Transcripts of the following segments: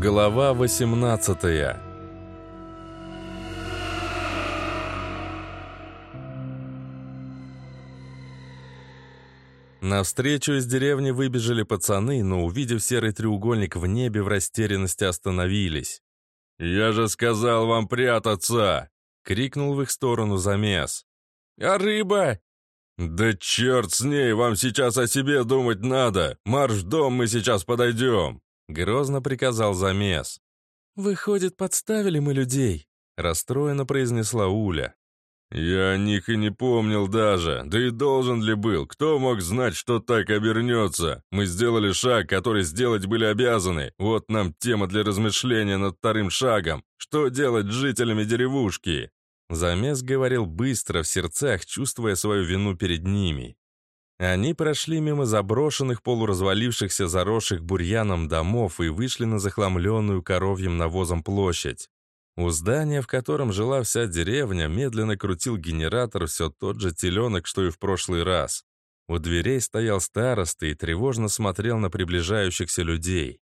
Глава 18 Навстречу из деревни выбежали пацаны, но, увидев серый треугольник в небе, в растерянности остановились. «Я же сказал вам прятаться!» — крикнул в их сторону замес. «А рыба?» «Да черт с ней, вам сейчас о себе думать надо! Марш в дом, мы сейчас подойдем!» Грозно приказал замес. «Выходит, подставили мы людей», — расстроенно произнесла Уля. «Я о них и не помнил даже, да и должен ли был, кто мог знать, что так обернется? Мы сделали шаг, который сделать были обязаны, вот нам тема для размышления над вторым шагом, что делать с жителями деревушки?» Замес говорил быстро, в сердцах, чувствуя свою вину перед ними. Они прошли мимо заброшенных, полуразвалившихся, заросших бурьяном домов и вышли на захламленную коровьим навозом площадь. У здания, в котором жила вся деревня, медленно крутил генератор все тот же теленок, что и в прошлый раз. У дверей стоял староста и тревожно смотрел на приближающихся людей.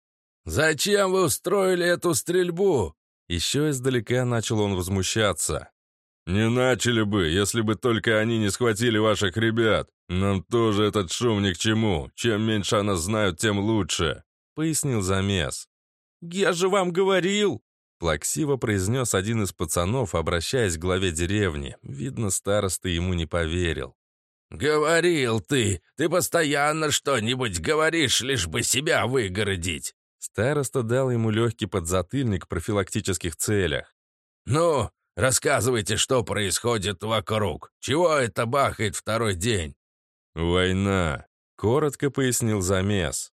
«Зачем вы устроили эту стрельбу?» Еще издалека начал он возмущаться. «Не начали бы, если бы только они не схватили ваших ребят. Нам тоже этот шум ни к чему. Чем меньше она знают, тем лучше», — пояснил замес. «Я же вам говорил!» Плаксиво произнес один из пацанов, обращаясь к главе деревни. Видно, староста ему не поверил. «Говорил ты! Ты постоянно что-нибудь говоришь, лишь бы себя выгородить!» Староста дал ему легкий подзатыльник в профилактических целях. «Ну, Рассказывайте, что происходит вокруг. Чего это бахает второй день?» «Война», — коротко пояснил замес.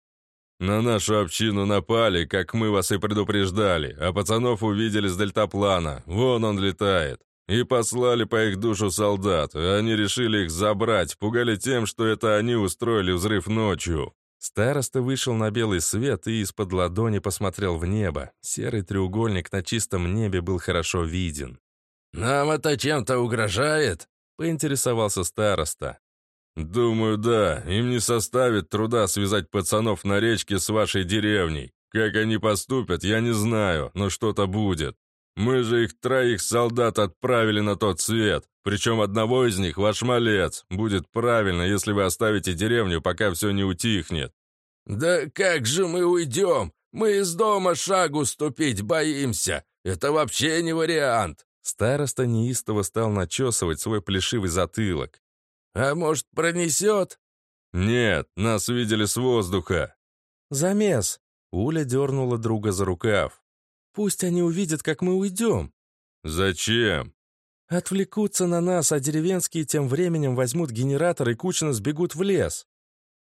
«На нашу общину напали, как мы вас и предупреждали, а пацанов увидели с дельтаплана. Вон он летает. И послали по их душу солдат. Они решили их забрать, пугали тем, что это они устроили взрыв ночью. Староста вышел на белый свет и из-под ладони посмотрел в небо. Серый треугольник на чистом небе был хорошо виден. «Нам это чем-то угрожает?» — поинтересовался староста. «Думаю, да. Им не составит труда связать пацанов на речке с вашей деревней. Как они поступят, я не знаю, но что-то будет. Мы же их троих солдат отправили на тот свет, причем одного из них ваш малец. Будет правильно, если вы оставите деревню, пока все не утихнет». «Да как же мы уйдем? Мы из дома шагу ступить боимся. Это вообще не вариант». Староста неистово стал начесывать свой плешивый затылок. «А может, пронесет?» «Нет, нас видели с воздуха». «Замес!» Уля дернула друга за рукав. «Пусть они увидят, как мы уйдем». «Зачем?» «Отвлекутся на нас, а деревенские тем временем возьмут генератор и кучно сбегут в лес».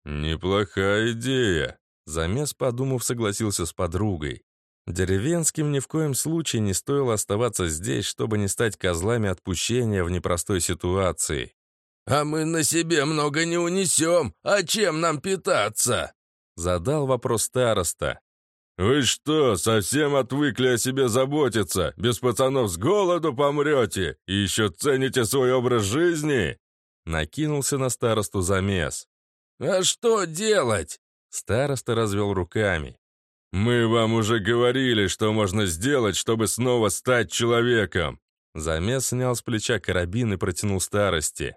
«Неплохая идея», — Замес, подумав, согласился с подругой. Деревенским ни в коем случае не стоило оставаться здесь, чтобы не стать козлами отпущения в непростой ситуации. «А мы на себе много не унесем, а чем нам питаться?» Задал вопрос староста. «Вы что, совсем отвыкли о себе заботиться? Без пацанов с голоду помрете? И еще цените свой образ жизни?» Накинулся на старосту замес. «А что делать?» Староста развел руками. «Мы вам уже говорили, что можно сделать, чтобы снова стать человеком!» Замес снял с плеча карабин и протянул старости.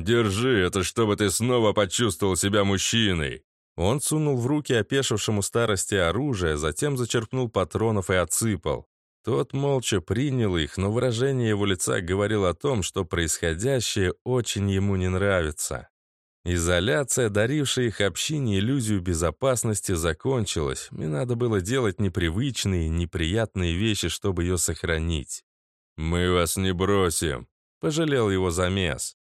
«Держи, это чтобы ты снова почувствовал себя мужчиной!» Он сунул в руки опешившему старости оружие, затем зачерпнул патронов и отсыпал. Тот молча принял их, но выражение его лица говорило о том, что происходящее очень ему не нравится. Изоляция, дарившая их общине иллюзию безопасности, закончилась, и надо было делать непривычные, неприятные вещи, чтобы ее сохранить. «Мы вас не бросим», — пожалел его замес.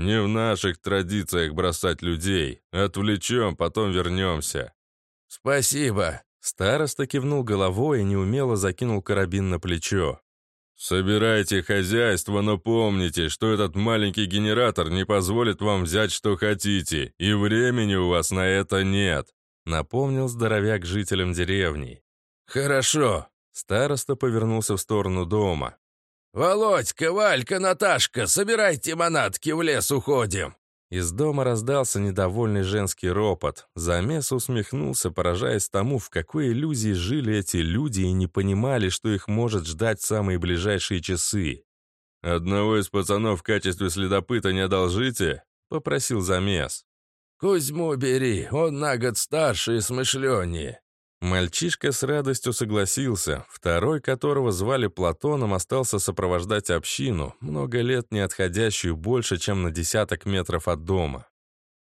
«Не в наших традициях бросать людей. Отвлечем, потом вернемся». «Спасибо», — староста кивнул головой и неумело закинул карабин на плечо. «Собирайте хозяйство, но помните, что этот маленький генератор не позволит вам взять, что хотите, и времени у вас на это нет», напомнил здоровяк жителям деревни. «Хорошо», Староста повернулся в сторону дома. «Володька, Валька, Наташка, собирайте манатки, в лес уходим!» Из дома раздался недовольный женский ропот. Замес усмехнулся, поражаясь тому, в какой иллюзии жили эти люди и не понимали, что их может ждать в самые ближайшие часы. «Одного из пацанов в качестве следопыта не одолжите?» — попросил Замес. «Кузьму бери, он на год старше и смышленнее», Мальчишка с радостью согласился. Второй, которого звали Платоном, остался сопровождать общину, много лет не отходящую больше, чем на десяток метров от дома.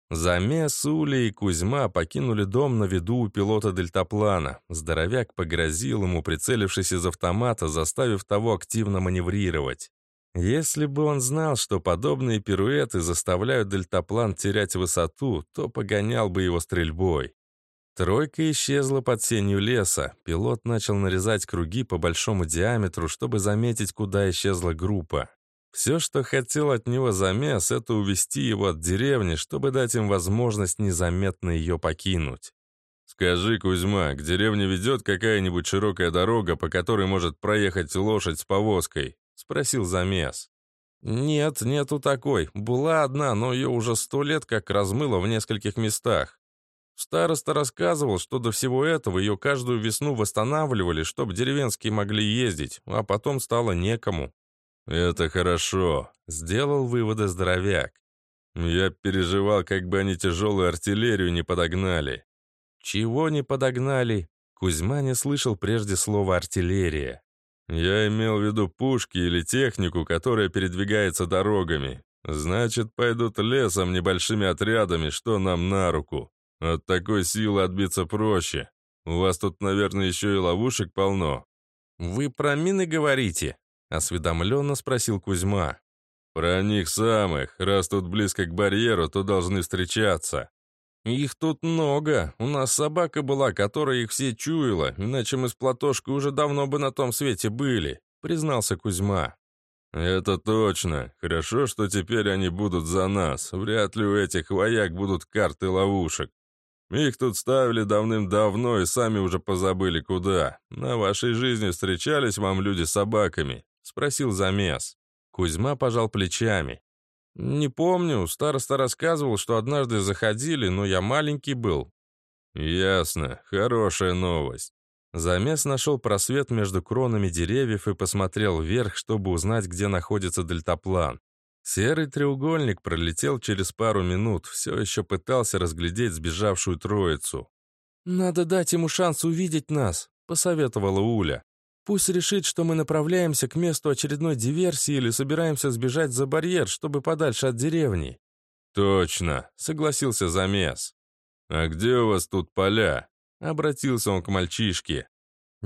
Замес, Уля и Кузьма покинули дом на виду у пилота дельтаплана. Здоровяк погрозил ему, прицелившись из автомата, заставив того активно маневрировать. Если бы он знал, что подобные пируэты заставляют дельтаплан терять высоту, то погонял бы его стрельбой. Тройка исчезла под сенью леса. Пилот начал нарезать круги по большому диаметру, чтобы заметить, куда исчезла группа. Все, что хотел от него замес, это увести его от деревни, чтобы дать им возможность незаметно ее покинуть. «Скажи, Кузьма, к деревне ведет какая-нибудь широкая дорога, по которой может проехать лошадь с повозкой?» — спросил замес. «Нет, нету такой. Была одна, но ее уже сто лет как размыло в нескольких местах. Староста рассказывал, что до всего этого ее каждую весну восстанавливали, чтобы деревенские могли ездить, а потом стало некому. «Это хорошо», — сделал выводы здоровяк. «Я переживал, как бы они тяжелую артиллерию не подогнали». «Чего не подогнали?» Кузьма не слышал прежде слова «артиллерия». «Я имел в виду пушки или технику, которая передвигается дорогами. Значит, пойдут лесом небольшими отрядами, что нам на руку. От такой силы отбиться проще. У вас тут, наверное, еще и ловушек полно». «Вы про мины говорите?» — осведомленно спросил Кузьма. «Про них самых. Раз тут близко к барьеру, то должны встречаться». «Их тут много. У нас собака была, которая их все чуяла, иначе мы с Платошкой уже давно бы на том свете были», — признался Кузьма. «Это точно. Хорошо, что теперь они будут за нас. Вряд ли у этих вояк будут карты ловушек. Их тут ставили давным-давно и сами уже позабыли куда. На вашей жизни встречались вам люди с собаками?» — спросил замес. Кузьма пожал плечами. «Не помню, староста рассказывал, что однажды заходили, но я маленький был». «Ясно, хорошая новость». Замес нашел просвет между кронами деревьев и посмотрел вверх, чтобы узнать, где находится дельтаплан. Серый треугольник пролетел через пару минут, все еще пытался разглядеть сбежавшую троицу. «Надо дать ему шанс увидеть нас», — посоветовала Уля. «Пусть решит, что мы направляемся к месту очередной диверсии или собираемся сбежать за барьер, чтобы подальше от деревни». «Точно», — согласился Замес. «А где у вас тут поля?» — обратился он к мальчишке.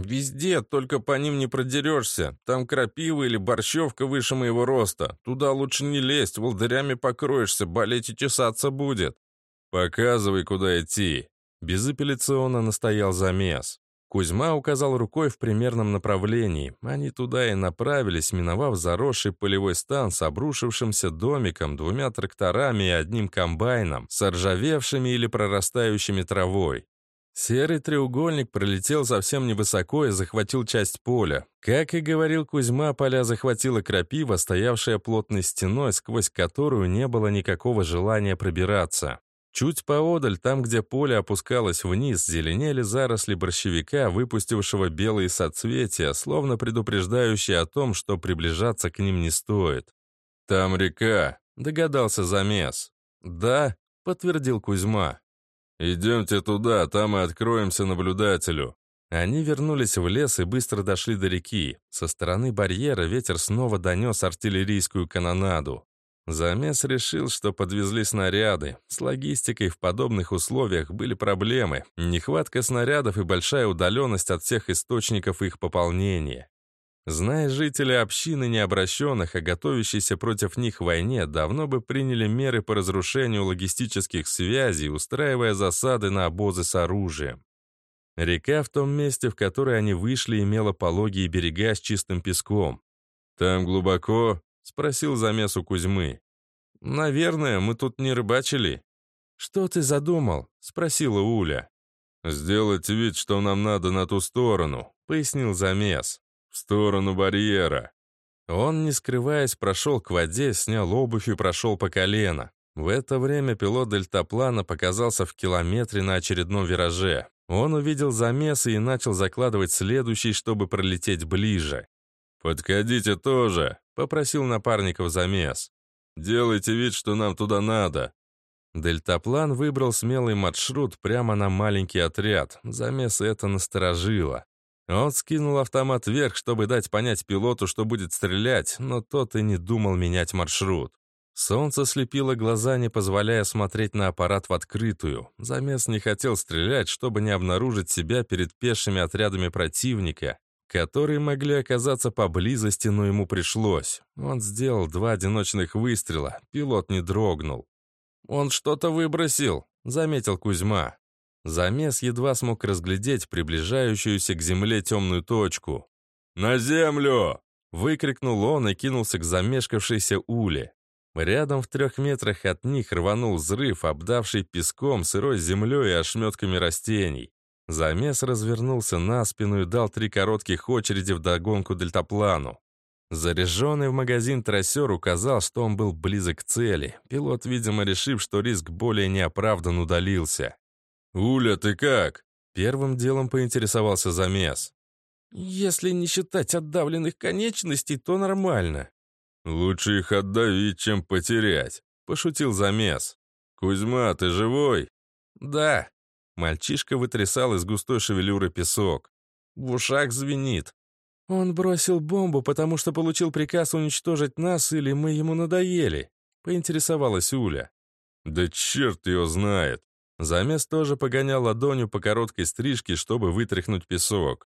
«Везде, только по ним не продерешься. Там крапива или борщевка выше моего роста. Туда лучше не лезть, волдырями покроешься, болеть и чесаться будет». «Показывай, куда идти». Безапелляционно настоял замес. Кузьма указал рукой в примерном направлении. Они туда и направились, миновав заросший полевой стан с обрушившимся домиком, двумя тракторами и одним комбайном, с ржавевшими или прорастающими травой. Серый треугольник пролетел совсем невысоко и захватил часть поля. Как и говорил Кузьма, поля захватила крапива, стоявшая плотной стеной, сквозь которую не было никакого желания пробираться. Чуть поодаль, там, где поле опускалось вниз, зеленели заросли борщевика, выпустившего белые соцветия, словно предупреждающие о том, что приближаться к ним не стоит. «Там река», — догадался замес. «Да», — подтвердил Кузьма. «Идемте туда, там и откроемся наблюдателю». Они вернулись в лес и быстро дошли до реки. Со стороны барьера ветер снова донес артиллерийскую канонаду. Замес решил, что подвезли снаряды. С логистикой в подобных условиях были проблемы. Нехватка снарядов и большая удаленность от всех источников их пополнения. Зная жители общины необращенных, а готовящейся против них войне, давно бы приняли меры по разрушению логистических связей, устраивая засады на обозы с оружием. Река в том месте, в которой они вышли, имела пологие берега с чистым песком. «Там глубоко?» — спросил замес у Кузьмы. «Наверное, мы тут не рыбачили». «Что ты задумал?» — спросила Уля. «Сделать вид, что нам надо на ту сторону», — пояснил замес. В сторону барьера. Он, не скрываясь, прошел к воде, снял обувь и прошел по колено. В это время пилот дельтаплана показался в километре на очередном вираже. Он увидел замесы и начал закладывать следующий, чтобы пролететь ближе. «Подходите тоже», — попросил напарников замес. «Делайте вид, что нам туда надо». Дельтаплан выбрал смелый маршрут прямо на маленький отряд. Замес это насторожило. Он скинул автомат вверх, чтобы дать понять пилоту, что будет стрелять, но тот и не думал менять маршрут. Солнце слепило глаза, не позволяя смотреть на аппарат в открытую. Замес не хотел стрелять, чтобы не обнаружить себя перед пешими отрядами противника, которые могли оказаться поблизости, но ему пришлось. Он сделал два одиночных выстрела, пилот не дрогнул. «Он что-то выбросил», — заметил Кузьма. Замес едва смог разглядеть приближающуюся к земле темную точку. «На землю!» — выкрикнул он и кинулся к замешкавшейся уле. Рядом в трех метрах от них рванул взрыв, обдавший песком, сырой землей и ошметками растений. Замес развернулся на спину и дал три коротких очереди в догонку дельтаплану. Заряженный в магазин трассер указал, что он был близок к цели. Пилот, видимо, решив, что риск более неоправдан, удалился. «Уля, ты как?» Первым делом поинтересовался замес. «Если не считать отдавленных конечностей, то нормально», «Лучше их отдавить, чем потерять», — пошутил замес. «Кузьма, ты живой?» «Да». Мальчишка вытрясал из густой шевелюры песок. В ушах звенит. «Он бросил бомбу, потому что получил приказ уничтожить нас, или мы ему надоели?» — поинтересовалась Уля. «Да черт ее знает!» Замес тоже погонял ладонью по короткой стрижке, чтобы вытряхнуть песок.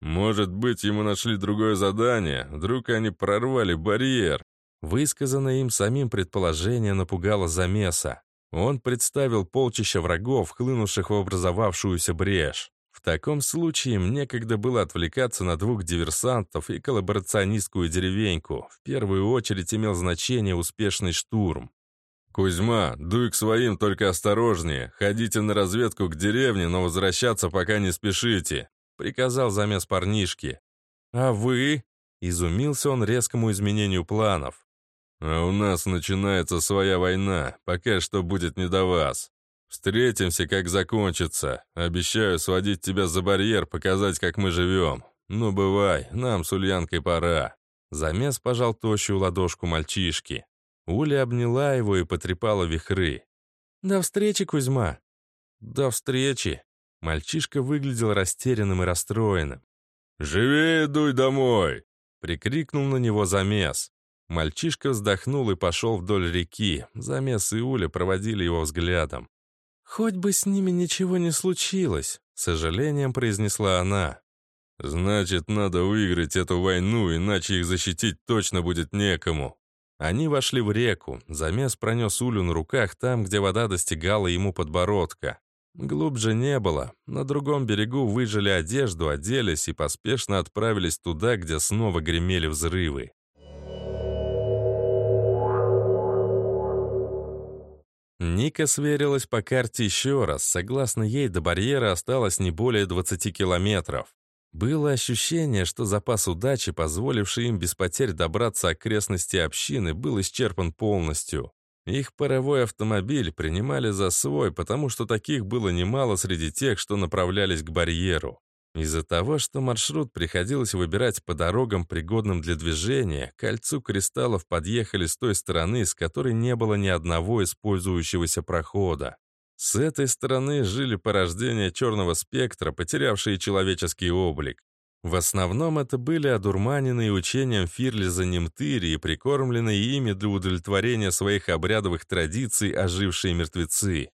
Может быть, ему нашли другое задание, вдруг они прорвали барьер. Высказанное им самим предположение напугало замеса. Он представил полчища врагов, хлынувших в образовавшуюся брешь. В таком случае им некогда было отвлекаться на двух диверсантов и коллаборационистскую деревеньку. В первую очередь имел значение успешный штурм. «Кузьма, дуй к своим, только осторожнее. Ходите на разведку к деревне, но возвращаться пока не спешите приказал замес парнишки. «А вы?» — изумился он резкому изменению планов. «А у нас начинается своя война, пока что будет не до вас. Встретимся, как закончится. Обещаю сводить тебя за барьер, показать, как мы живем. Ну, бывай, нам с Ульянкой пора». Замес пожал тощую ладошку мальчишки. Уля обняла его и потрепала вихры. «До встречи, Кузьма!» «До встречи!» Мальчишка выглядел растерянным и расстроенным. «Живее дуй домой!» — прикрикнул на него замес. Мальчишка вздохнул и пошел вдоль реки. Замес и Уля проводили его взглядом. «Хоть бы с ними ничего не случилось», — с сожалением произнесла она. «Значит, надо выиграть эту войну, иначе их защитить точно будет некому». Они вошли в реку. Замес пронес Улю на руках там, где вода достигала ему подбородка. Глубже не было. На другом берегу выжили одежду, оделись и поспешно отправились туда, где снова гремели взрывы. Ника сверилась по карте еще раз. Согласно ей, до барьера осталось не более 20 километров. Было ощущение, что запас удачи, позволивший им без потерь добраться окрестности общины, был исчерпан полностью. Их паровой автомобиль принимали за свой, потому что таких было немало среди тех, что направлялись к барьеру. Из-за того, что маршрут приходилось выбирать по дорогам, пригодным для движения, к кольцу кристаллов подъехали с той стороны, с которой не было ни одного использующегося прохода. С этой стороны жили порождения черного спектра, потерявшие человеческий облик. В основном это были одурманенные учением Фирлиза Немтыри и прикормленные ими для удовлетворения своих обрядовых традиций ожившие мертвецы.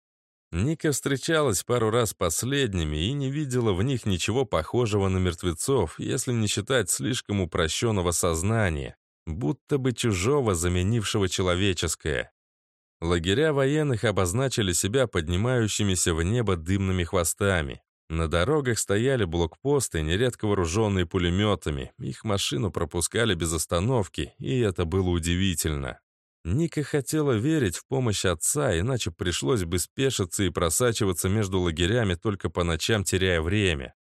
Ника встречалась пару раз последними и не видела в них ничего похожего на мертвецов, если не считать слишком упрощенного сознания, будто бы чужого, заменившего человеческое. Лагеря военных обозначили себя поднимающимися в небо дымными хвостами. На дорогах стояли блокпосты, нередко вооруженные пулеметами. Их машину пропускали без остановки, и это было удивительно. Ника хотела верить в помощь отца, иначе пришлось бы спешиться и просачиваться между лагерями, только по ночам теряя время.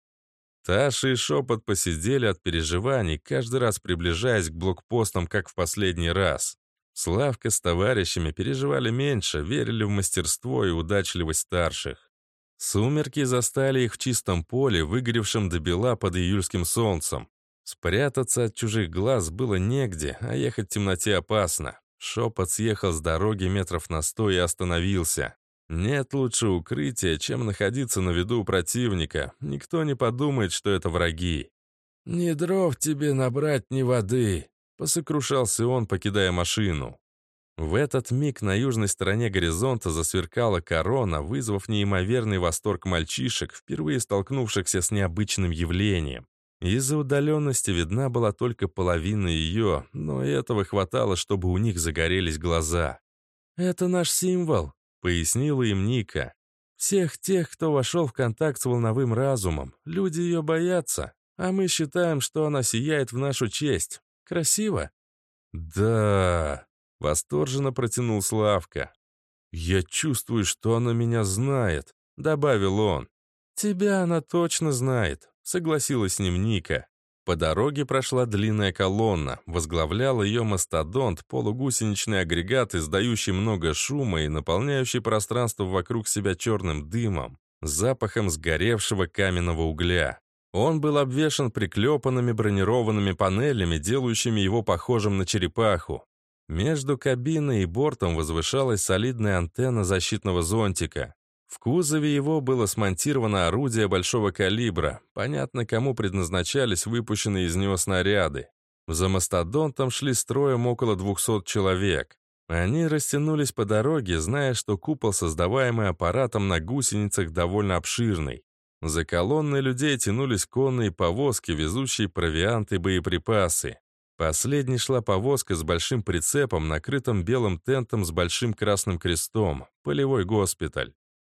Таша и Шепот посидели от переживаний, каждый раз приближаясь к блокпостам, как в последний раз. Славка с товарищами переживали меньше, верили в мастерство и удачливость старших. Сумерки застали их в чистом поле, выгоревшем до бела под июльским солнцем. Спрятаться от чужих глаз было негде, а ехать в темноте опасно. Шепот съехал с дороги метров на сто и остановился. Нет лучше укрытия, чем находиться на виду у противника. Никто не подумает, что это враги. «Ни дров тебе набрать, ни воды», — посокрушался он, покидая машину. В этот миг на южной стороне горизонта засверкала корона, вызвав неимоверный восторг мальчишек, впервые столкнувшихся с необычным явлением. Из-за удаленности видна была только половина ее, но этого хватало, чтобы у них загорелись глаза. «Это наш символ», — пояснила им Ника. «Всех тех, кто вошел в контакт с волновым разумом, люди ее боятся, а мы считаем, что она сияет в нашу честь. Красиво?» «Да...» — восторженно протянул Славка. «Я чувствую, что она меня знает», — добавил он. «Тебя она точно знает согласилась с ним Ника. По дороге прошла длинная колонна, возглавлял ее мастодонт, полугусеничный агрегат, издающий много шума и наполняющий пространство вокруг себя черным дымом, запахом сгоревшего каменного угля. Он был обвешан приклепанными бронированными панелями, делающими его похожим на черепаху. Между кабиной и бортом возвышалась солидная антенна защитного зонтика. В кузове его было смонтировано орудие большого калибра. Понятно, кому предназначались выпущенные из него снаряды. За мастодонтом шли строем около 200 человек. Они растянулись по дороге, зная, что купол, создаваемый аппаратом на гусеницах, довольно обширный. За колонной людей тянулись конные повозки, везущие провианты и боеприпасы. Последней шла повозка с большим прицепом, накрытым белым тентом с большим красным крестом, полевой госпиталь.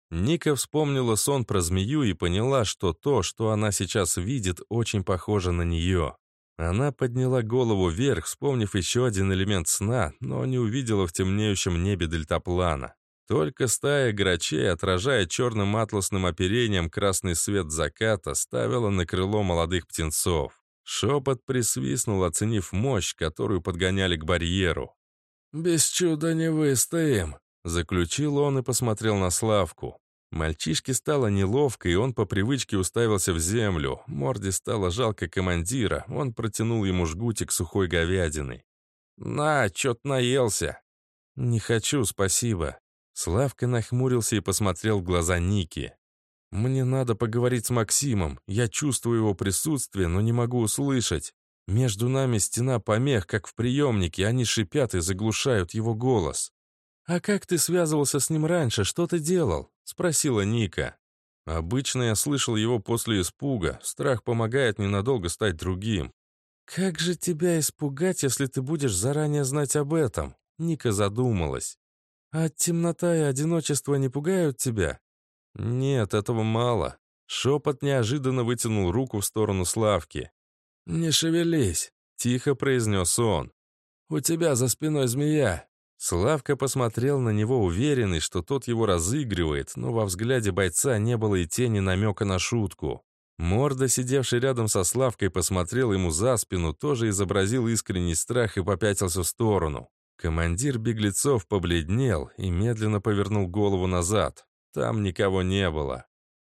Ника вспомнила сон про змею и поняла, что то, что она сейчас видит, очень похоже на нее. Она подняла голову вверх, вспомнив еще один элемент сна, но не увидела в темнеющем небе дельтаплана. Только стая грачей, отражая черным атласным оперением красный свет заката, ставила на крыло молодых птенцов. Шепот присвистнул, оценив мощь, которую подгоняли к барьеру. «Без чуда не выстоим», Заключил он и посмотрел на Славку. Мальчишке стало неловко, и он по привычке уставился в землю. Морде стало жалко командира, он протянул ему жгутик сухой говядины. «На, чё-то наелся». «Не хочу, спасибо». Славка нахмурился и посмотрел в глаза Ники. «Мне надо поговорить с Максимом. Я чувствую его присутствие, но не могу услышать. Между нами стена помех, как в приемнике, они шипят и заглушают его голос». «А как ты связывался с ним раньше? Что ты делал?» — спросила Ника. Обычно я слышал его после испуга. Страх помогает ненадолго стать другим. «Как же тебя испугать, если ты будешь заранее знать об этом?» Ника задумалась. «А темнота и одиночество не пугают тебя?» «Нет, этого мало». Шепот неожиданно вытянул руку в сторону Славки. «Не шевелись», — тихо произнес он. «У тебя за спиной змея. Славка посмотрел на него уверенный, что тот его разыгрывает, но во взгляде бойца не было и тени намека на шутку. Морда, сидевший рядом со Славкой, посмотрел ему за спину, тоже изобразил искренний страх и попятился в сторону. Командир беглецов побледнел и медленно повернул голову назад. Там никого не было.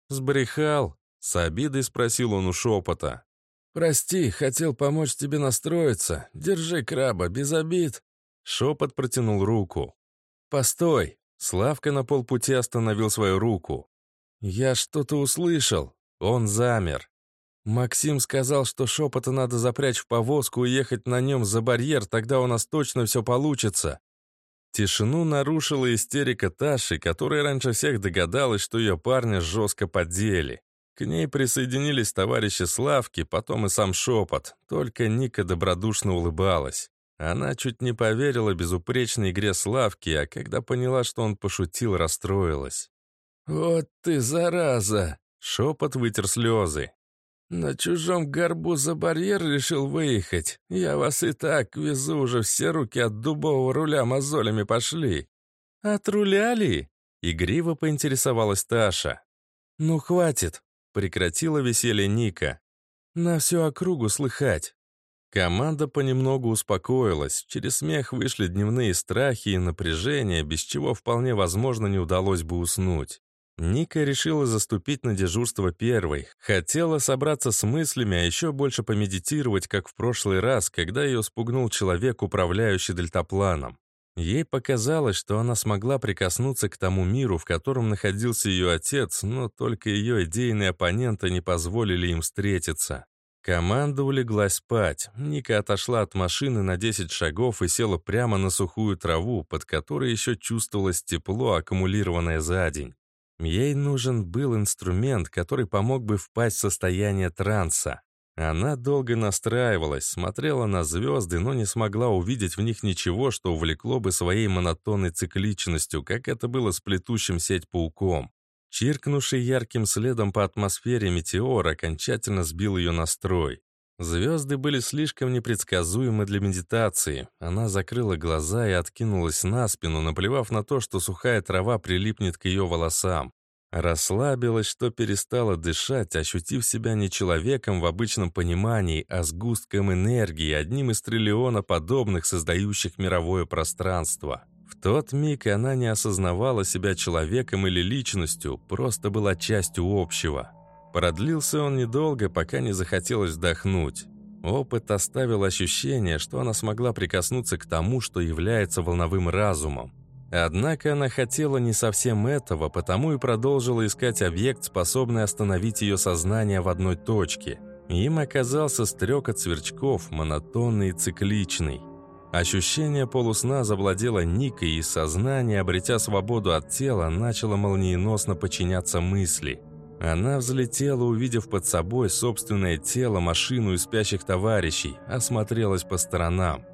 «Сбрехал?» — с обидой спросил он у шепота. «Прости, хотел помочь тебе настроиться. Держи краба, без обид». Шепот протянул руку. «Постой!» Славка на полпути остановил свою руку. «Я что-то услышал». Он замер. Максим сказал, что шепота надо запрячь в повозку и ехать на нем за барьер, тогда у нас точно все получится. Тишину нарушила истерика Таши, которая раньше всех догадалась, что ее парня жестко поддели. К ней присоединились товарищи Славки, потом и сам шепот, только Ника добродушно улыбалась. Она чуть не поверила безупречной игре Славки, а когда поняла, что он пошутил, расстроилась. «Вот ты, зараза!» — шепот вытер слезы. «На чужом горбу за барьер решил выехать. Я вас и так везу, уже все руки от дубового руля мозолями пошли». «Отруляли?» — игриво поинтересовалась Таша. «Ну, хватит», — прекратила веселье Ника. «На всю округу слыхать. Команда понемногу успокоилась. Через смех вышли дневные страхи и напряжение, без чего вполне возможно не удалось бы уснуть. Ника решила заступить на дежурство первой. Хотела собраться с мыслями, а еще больше помедитировать, как в прошлый раз, когда ее спугнул человек, управляющий дельтапланом. Ей показалось, что она смогла прикоснуться к тому миру, в котором находился ее отец, но только ее идейные оппоненты не позволили им встретиться. Команда улеглась спать. Ника отошла от машины на 10 шагов и села прямо на сухую траву, под которой еще чувствовалось тепло, аккумулированное за день. Ей нужен был инструмент, который помог бы впасть в состояние транса. Она долго настраивалась, смотрела на звезды, но не смогла увидеть в них ничего, что увлекло бы своей монотонной цикличностью, как это было с плетущим сеть пауком. Чиркнувший ярким следом по атмосфере метеор окончательно сбил ее настрой. Звезды были слишком непредсказуемы для медитации. Она закрыла глаза и откинулась на спину, наплевав на то, что сухая трава прилипнет к ее волосам. Расслабилась, что перестала дышать, ощутив себя не человеком в обычном понимании, а сгустком энергии, одним из триллиона подобных, создающих мировое пространство. В тот миг она не осознавала себя человеком или личностью, просто была частью общего. Продлился он недолго, пока не захотелось вдохнуть. Опыт оставил ощущение, что она смогла прикоснуться к тому, что является волновым разумом. Однако она хотела не совсем этого, потому и продолжила искать объект, способный остановить ее сознание в одной точке. Им оказался стрекот сверчков, монотонный и цикличный. Ощущение полусна завладело Никой, и сознание, обретя свободу от тела, начало молниеносно подчиняться мысли. Она взлетела, увидев под собой собственное тело, машину и спящих товарищей, осмотрелась по сторонам.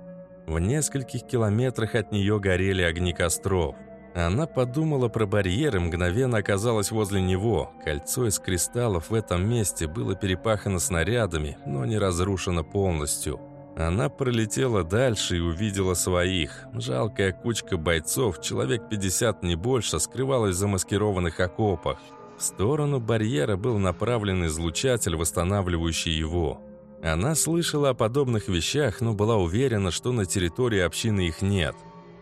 В нескольких километрах от нее горели огни костров. Она подумала про барьер и мгновенно оказалась возле него. Кольцо из кристаллов в этом месте было перепахано снарядами, но не разрушено полностью. Она пролетела дальше и увидела своих. Жалкая кучка бойцов, человек 50 не больше, скрывалась в замаскированных окопах. В сторону барьера был направлен излучатель, восстанавливающий его. Она слышала о подобных вещах, но была уверена, что на территории общины их нет.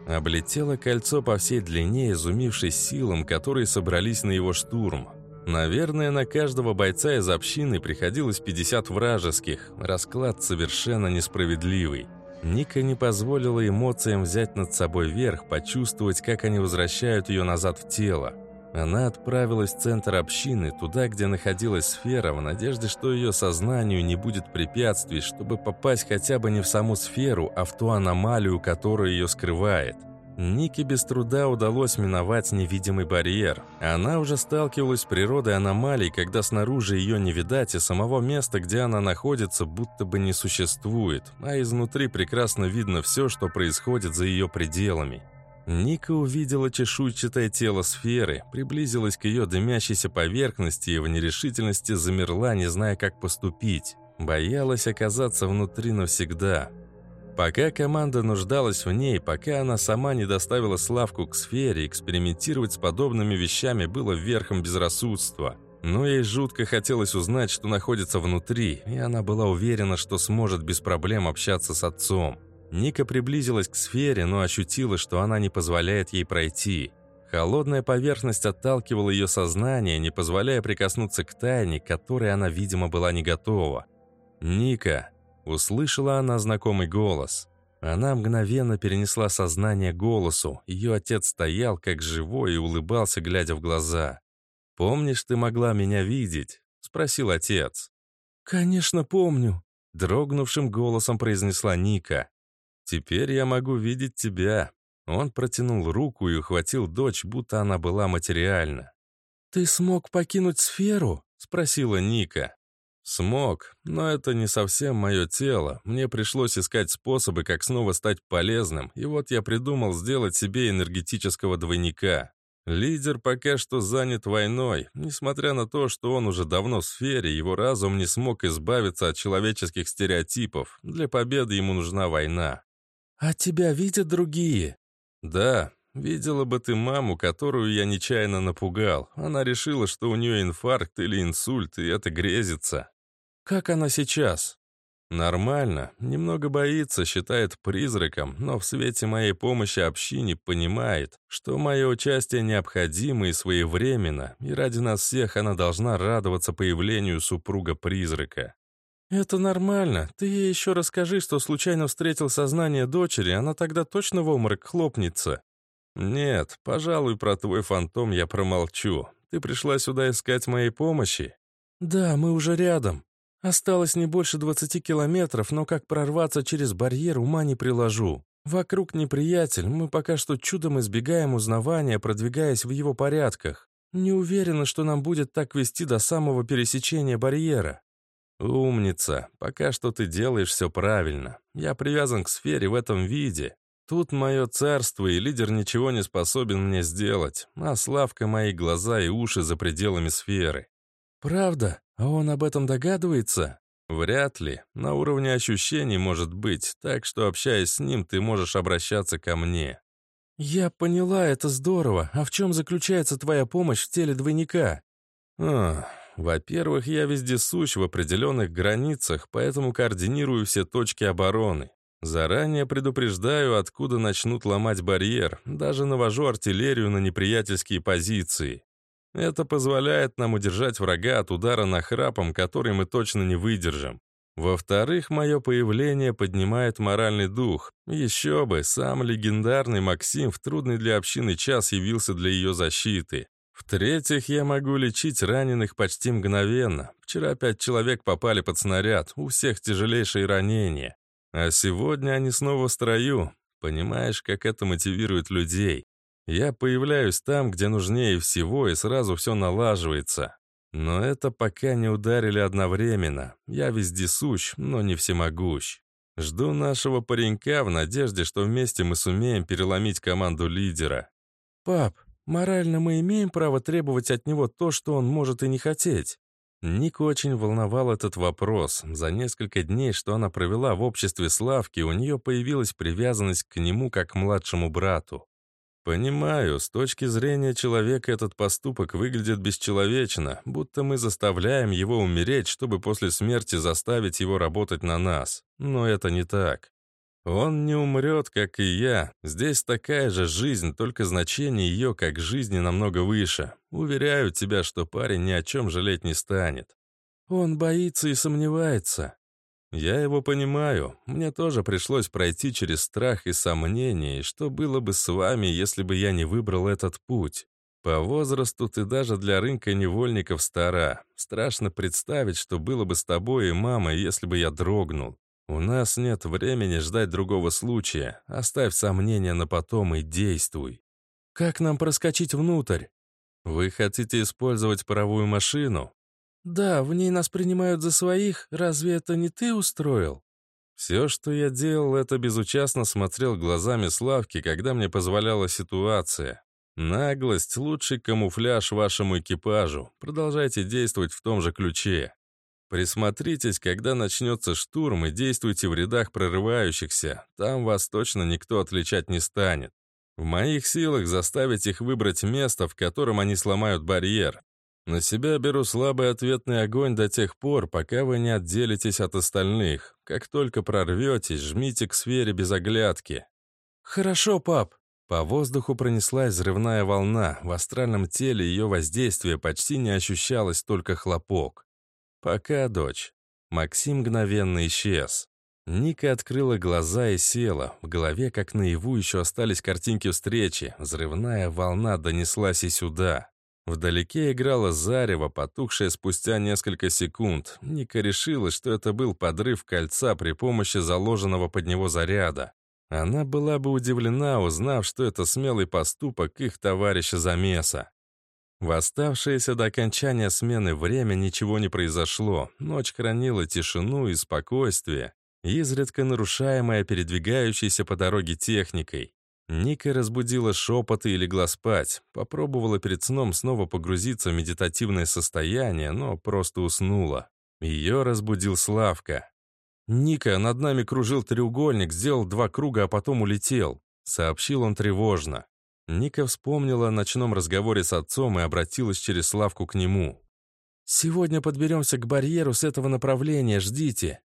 Облетела кольцо по всей длине, изумившись силам, которые собрались на его штурм. Наверное, на каждого бойца из общины приходилось 50 вражеских. Расклад совершенно несправедливый. Ника не позволила эмоциям взять над собой верх, почувствовать, как они возвращают ее назад в тело. Она отправилась в центр общины, туда, где находилась сфера, в надежде, что ее сознанию не будет препятствий, чтобы попасть хотя бы не в саму сферу, а в ту аномалию, которая ее скрывает. Нике без труда удалось миновать невидимый барьер. Она уже сталкивалась с природой аномалий, когда снаружи ее не видать, и самого места, где она находится, будто бы не существует, а изнутри прекрасно видно все, что происходит за ее пределами. Ника увидела чешуйчатое тело сферы, приблизилась к ее дымящейся поверхности и в нерешительности замерла, не зная, как поступить. Боялась оказаться внутри навсегда. Пока команда нуждалась в ней, пока она сама не доставила Славку к сфере, экспериментировать с подобными вещами было верхом безрассудства. Но ей жутко хотелось узнать, что находится внутри, и она была уверена, что сможет без проблем общаться с отцом. Ника приблизилась к сфере, но ощутила, что она не позволяет ей пройти. Холодная поверхность отталкивала ее сознание, не позволяя прикоснуться к тайне, к которой она, видимо, была не готова. «Ника!» Услышала она знакомый голос. Она мгновенно перенесла сознание голосу. Ее отец стоял как живой и улыбался, глядя в глаза. «Помнишь, ты могла меня видеть?» — спросил отец. «Конечно, помню», — дрогнувшим голосом произнесла Ника. «Теперь я могу видеть тебя». Он протянул руку и ухватил дочь, будто она была материальна. «Ты смог покинуть сферу?» — спросила Ника. Смог, но это не совсем мое тело. Мне пришлось искать способы, как снова стать полезным, и вот я придумал сделать себе энергетического двойника. Лидер пока что занят войной. Несмотря на то, что он уже давно в сфере, его разум не смог избавиться от человеческих стереотипов. Для победы ему нужна война. «А тебя видят другие?» «Да, видела бы ты маму, которую я нечаянно напугал. Она решила, что у нее инфаркт или инсульт, и это грезится. Как она сейчас? Нормально, немного боится, считает призраком, но в свете моей помощи общине понимает, что мое участие необходимо и своевременно, и ради нас всех она должна радоваться появлению супруга-призрака. «Это нормально. Ты ей еще расскажи, что случайно встретил сознание дочери, она тогда точно в обморок хлопнется». «Нет, пожалуй, про твой фантом я промолчу. Ты пришла сюда искать моей помощи?» «Да, мы уже рядом. Осталось не больше 20 километров, но как прорваться через барьер, ума не приложу. Вокруг неприятель, мы пока что чудом избегаем узнавания, продвигаясь в его порядках. Не уверена, что нам будет так вести до самого пересечения барьера. «Умница. Пока что ты делаешь все правильно. Я привязан к сфере в этом виде. Тут мое царство, и лидер ничего не способен мне сделать, а Славка мои глаза и уши за пределами сферы». «Правда? А он об этом догадывается?» «Вряд ли. На уровне ощущений может быть, так что, общаясь с ним, ты можешь обращаться ко мне». «Я поняла, это здорово. А в чем заключается твоя помощь в теле двойника?» «Ах, во-первых, я вездесущ в определенных границах, поэтому координирую все точки обороны. Заранее предупреждаю, откуда начнут ломать барьер, даже навожу артиллерию на неприятельские позиции. Это позволяет нам удержать врага от удара нахрапом, который мы точно не выдержим. Во-вторых, мое появление поднимает моральный дух. Еще бы, сам легендарный Максим в трудный для общины час явился для ее защиты. В-третьих, я могу лечить раненых почти мгновенно. Вчера пять человек попали под снаряд, у всех тяжелейшие ранения. А сегодня они снова в строю. Понимаешь, как это мотивирует людей? Я появляюсь там, где нужнее всего, и сразу все налаживается. Но это пока не ударили одновременно. Я вездесущ, но не всемогущ. Жду нашего паренька в надежде, что вместе мы сумеем переломить команду лидера. «Пап, Морально мы имеем право требовать от него то, что он может и не хотеть. Ник очень волновал этот вопрос. За несколько дней, что она провела в обществе Славки, у нее появилась привязанность к нему как к младшему брату. «Понимаю, с точки зрения человека этот поступок выглядит бесчеловечно, будто мы заставляем его умереть, чтобы после смерти заставить его работать на нас. Но это не так. Он не умрет, как и я. Здесь такая же жизнь, только значение ее как жизни намного выше. Уверяю тебя, что парень ни о чем жалеть не станет. Он боится и сомневается. Я его понимаю. Мне тоже пришлось пройти через страх и сомнения, и что было бы с вами, если бы я не выбрал этот путь. По возрасту ты даже для рынка невольников стара. Страшно представить, что было бы с тобой и мамой, если бы я дрогнул. «У нас нет времени ждать другого случая. Оставь сомнения на потом и действуй». «Как нам проскочить внутрь?» «Вы хотите использовать паровую машину?» «Да, в ней нас принимают за своих. Разве это не ты устроил?» Все, что я делал, это безучастно смотрел глазами Славки, когда мне позволяла ситуация. Наглость — лучший камуфляж вашему экипажу. Продолжайте действовать в том же ключе. Присмотритесь, когда начнется штурм, и действуйте в рядах прорывающихся. Там вас точно никто отличать не станет. В моих силах заставить их выбрать место, в котором они сломают барьер. На себя беру слабый ответный огонь до тех пор, пока вы не отделитесь от остальных. Как только прорветесь, жмите к сфере без оглядки. «Хорошо, пап». По воздуху пронеслась взрывная волна. В астральном теле ее воздействие почти не ощущалось, только хлопок. «Пока, дочь». Максим мгновенно исчез. Ника открыла глаза и села. В голове, как наяву, еще остались картинки встречи. Взрывная волна донеслась и сюда. Вдалеке играла зарево, потухшее спустя несколько секунд. Ника решила, что это был подрыв кольца при помощи заложенного под него заряда. Она была бы удивлена, узнав, что это смелый поступок их товарища Замеса. В оставшееся до окончания смены время ничего не произошло. Ночь хранила тишину и спокойствие, изредка нарушаемое передвигающейся по дороге техникой. Ника разбудила шепот и легла спать. Попробовала перед сном снова погрузиться в медитативное состояние, но просто уснула. Ее разбудил Славка. «Ника, над нами кружил треугольник, сделал два круга, а потом улетел», — сообщил он тревожно. Ника вспомнила о ночном разговоре с отцом и обратилась через Славку к нему. «Сегодня подберемся к барьеру с этого направления, ждите».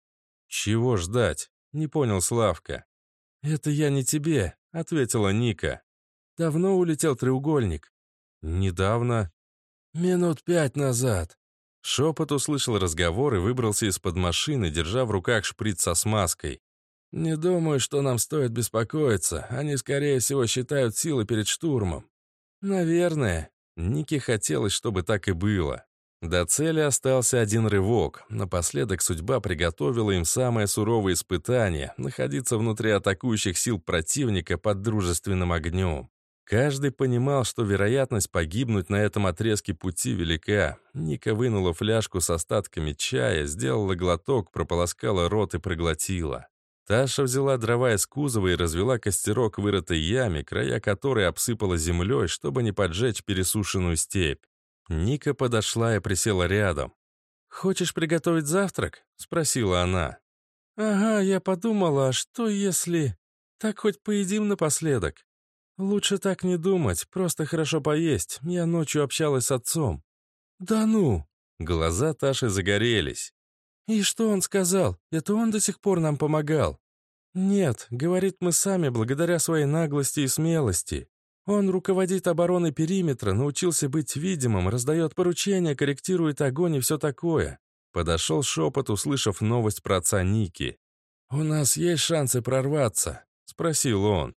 «Чего ждать?» — не понял Славка. «Это я не тебе», — ответила Ника. «Давно улетел треугольник?» «Недавно». «Минут пять назад». Шепот услышал разговор и выбрался из-под машины, держа в руках шприц со смазкой. «Не думаю, что нам стоит беспокоиться. Они, скорее всего, считают силы перед штурмом». «Наверное». Нике хотелось, чтобы так и было. До цели остался один рывок. Напоследок судьба приготовила им самое суровое испытание — находиться внутри атакующих сил противника под дружественным огнем. Каждый понимал, что вероятность погибнуть на этом отрезке пути велика. Ника вынула фляжку с остатками чая, сделала глоток, прополоскала рот и проглотила. Таша взяла дрова из кузова и развела костерок в вырытой яме, края которой обсыпала землей, чтобы не поджечь пересушенную степь. Ника подошла и присела рядом. «Хочешь приготовить завтрак?» — спросила она. «Ага, я подумала, а что если... Так хоть поедим напоследок?» «Лучше так не думать, просто хорошо поесть. Я ночью общалась с отцом». «Да ну!» Глаза Таши загорелись. «И что он сказал? Это он до сих пор нам помогал?» «Нет, говорит, мы сами, благодаря своей наглости и смелости. Он руководит обороной периметра, научился быть видимым, раздает поручения, корректирует огонь и все такое». Подошел шепот, услышав новость про отца Ники. «У нас есть шансы прорваться?» — спросил он.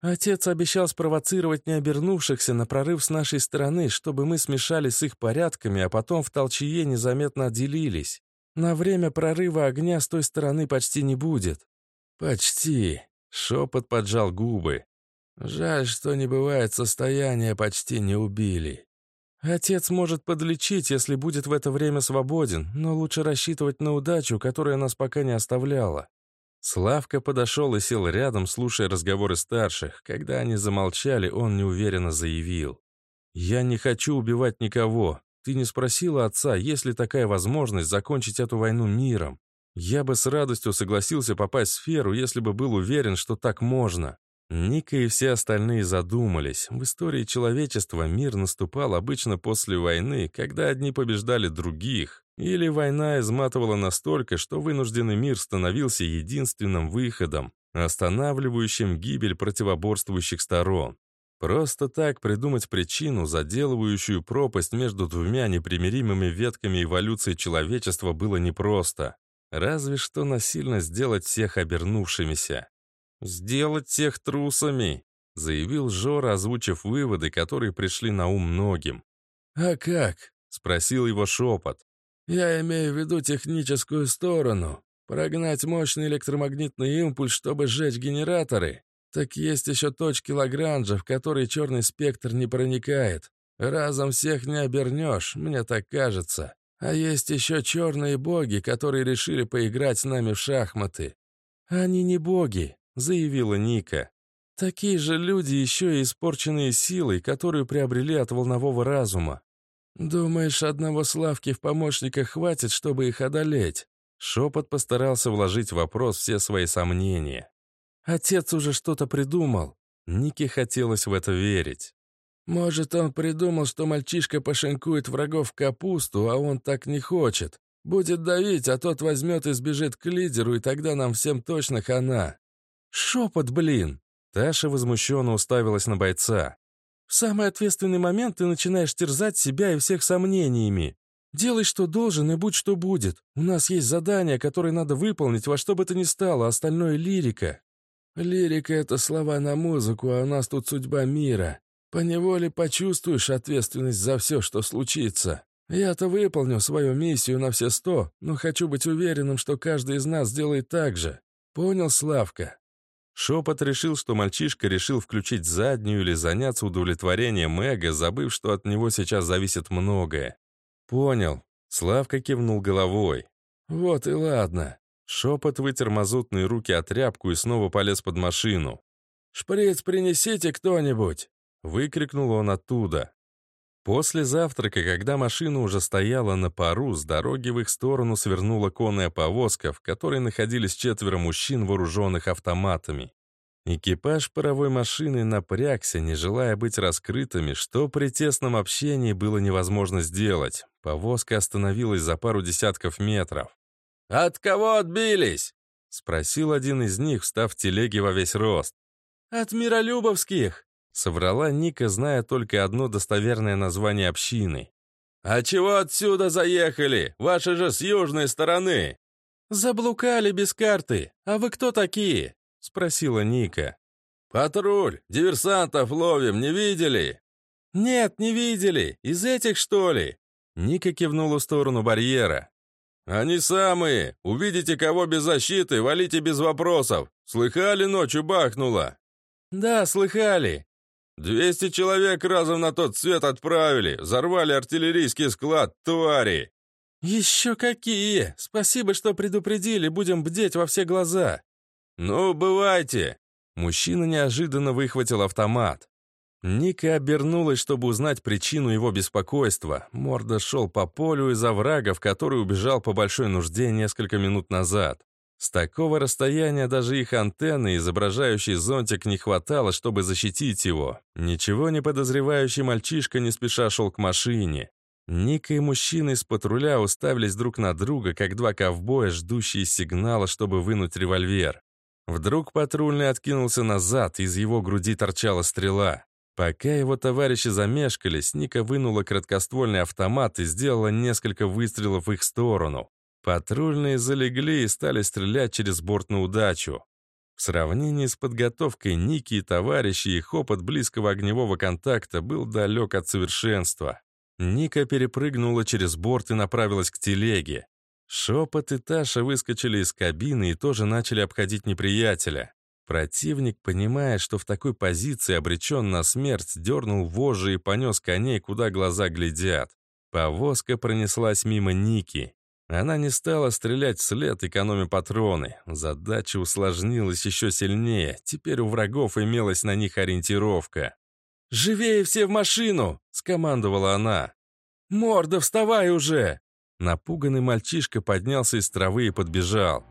Отец обещал спровоцировать необернувшихся на прорыв с нашей стороны, чтобы мы смешались с их порядками, а потом в толчее незаметно отделились. На время прорыва огня с той стороны почти не будет. «Почти», — шепот поджал губы. «Жаль, что не бывает состояния, почти не убили». Отец может подлечить, если будет в это время свободен, но лучше рассчитывать на удачу, которая нас пока не оставляла. Славка подошел и сел рядом, слушая разговоры старших. Когда они замолчали, он неуверенно заявил. «Я не хочу убивать никого. Ты не спросила отца, есть ли такая возможность закончить эту войну миром. Я бы с радостью согласился попасть в сферу, если бы был уверен, что так можно. Ника и все остальные задумались. В истории человечества мир наступал обычно после войны, когда одни побеждали других, или война изматывала настолько, что вынужденный мир становился единственным выходом, останавливающим гибель противоборствующих сторон. Просто так придумать причину, заделывающую пропасть между двумя непримиримыми ветками эволюции человечества, было непросто. Разве что насильно сделать всех обернувшимися. «Сделать всех трусами», — заявил Жора, озвучив выводы, которые пришли на ум многим. «А как?» — спросил его шепот. «Я имею в виду техническую сторону. Прогнать мощный электромагнитный импульс, чтобы сжечь генераторы. Так есть еще точки Лагранжа, в которые черный спектр не проникает. Разом всех не обернешь, мне так кажется. А есть еще черные боги, которые решили поиграть с нами в шахматы». «Они не боги», — заявила Ника. «Такие же люди, еще и испорченные силой, которую приобрели от волнового разума». «Думаешь, одного Славки в помощниках хватит, чтобы их одолеть?» Шепот постарался вложить в вопрос все свои сомнения. «Отец уже что-то придумал». Нике хотелось в это верить. Может, он придумал, что мальчишка пошинкует врагов в капусту, а он так не хочет. Будет давить, а тот возьмет и сбежит к лидеру, и тогда нам всем точно хана. Шепот, блин! Таша возмущенно уставилась на бойца. В самый ответственный момент ты начинаешь терзать себя и всех сомнениями. Делай, что должен, и будь, что будет. У нас есть задание, которое надо выполнить во что бы то ни стало, остальное — лирика. Лирика — это слова на музыку, а у нас тут судьба мира. Поневоле почувствуешь ответственность за все, что случится. Я-то выполню свою миссию на все сто, но хочу быть уверенным, что каждый из нас сделает так же. Понял, Славка?» Шепот решил, что мальчишка решил включить заднюю или заняться удовлетворением эго, забыв, что от него сейчас зависит многое. «Понял». Славка кивнул головой. «Вот и ладно». Шепот вытер мазутные руки от тряпку и снова полез под машину. «Шприц принесите кто-нибудь!» Выкрикнул он оттуда. После завтрака, когда машина уже стояла на пару, с дороги в их сторону свернула конная повозка, в которой находились четверо мужчин, вооруженных автоматами. Экипаж паровой машины напрягся, не желая быть раскрытыми, что при тесном общении было невозможно сделать. Повозка остановилась за пару десятков метров. «От кого отбились?» — спросил один из них, встав в телеге во весь рост. «От Миролюбовских!» — соврала Ника, зная только одно достоверное название общины. «А чего отсюда заехали? Ваши же с южной стороны!» «Заблукали без карты. А вы кто такие?» — спросила Ника. «Патруль! Диверсантов ловим, не видели?» «Нет, не видели. Из этих, что ли?» Ника кивнула в сторону барьера. «Они самые! Увидите кого без защиты, валите без вопросов! Слыхали, ночью бахнуло?» «Да, слыхали!» «Двести человек разом на тот свет отправили! Взорвали артиллерийский склад, твари!» «Еще какие! Спасибо, что предупредили, будем бдеть во все глаза!» «Ну, бывайте!» Мужчина неожиданно выхватил автомат. Ника обернулась, чтобы узнать причину его беспокойства. Морда шел по полю из оврага, в который убежал по большой нужде несколько минут назад. С такого расстояния даже их антенны, изображающий зонтик, не хватало, чтобы защитить его. Ничего не подозревающий мальчишка не спеша шел к машине. Ника и мужчины из патруля уставились друг на друга, как два ковбоя, ждущие сигнала, чтобы вынуть револьвер. Вдруг патрульный откинулся назад, из его груди торчала стрела. Пока его товарищи замешкались, Ника вынула краткоствольный автомат и сделала несколько выстрелов в их сторону. Патрульные залегли и стали стрелять через борт на удачу. В сравнении с подготовкой Ники и товарищей, их опыт близкого огневого контакта был далек от совершенства. Ника перепрыгнула через борт и направилась к телеге. Шепот и Таша выскочили из кабины и тоже начали обходить неприятеля. Противник, понимая, что в такой позиции обречен на смерть, дернул вожжи и понес коней, куда глаза глядят. Повозка пронеслась мимо Ники. Она не стала стрелять вслед, экономя патроны. Задача усложнилась еще сильнее. Теперь у врагов имелась на них ориентировка. «Живее все в машину!» — скомандовала она. «Морда, вставай уже!» Напуганный мальчишка поднялся из травы и подбежал.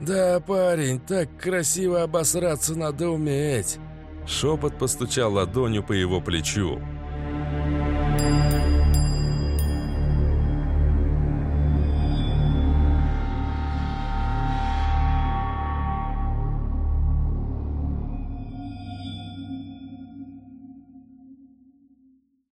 «Да, парень, так красиво обосраться надо уметь!» Шепот постучал ладонью по его плечу.